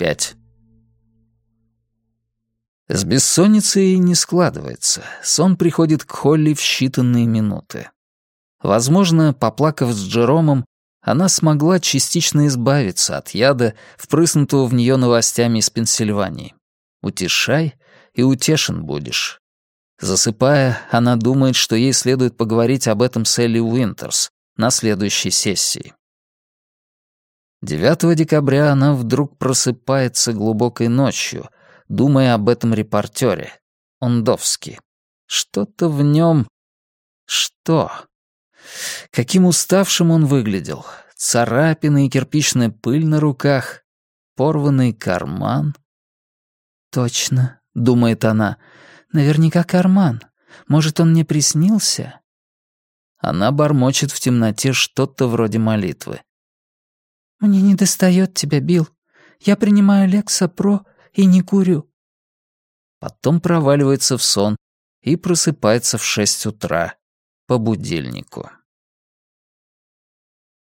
пять. С бессонницей не складывается. Сон приходит к Холли в считанные минуты. Возможно, поплакав с Джеромом, она смогла частично избавиться от яда, впрыснутого в нее новостями из Пенсильвании. Утешай, и утешен будешь. Засыпая, она думает, что ей следует поговорить об этом с Элли Уинтерс на следующей сессии. 9 декабря она вдруг просыпается глубокой ночью, думая об этом репортере, Ондовски. Что-то в нем... Что? Каким уставшим он выглядел. Царапины и кирпичная пыль на руках, порванный карман. «Точно», — думает она, — «наверняка карман. Может, он мне приснился?» Она бормочет в темноте что-то вроде молитвы. «Мне не достает тебя, Билл. Я принимаю Лекса-Про и не курю». Потом проваливается в сон и просыпается в шесть утра по будильнику.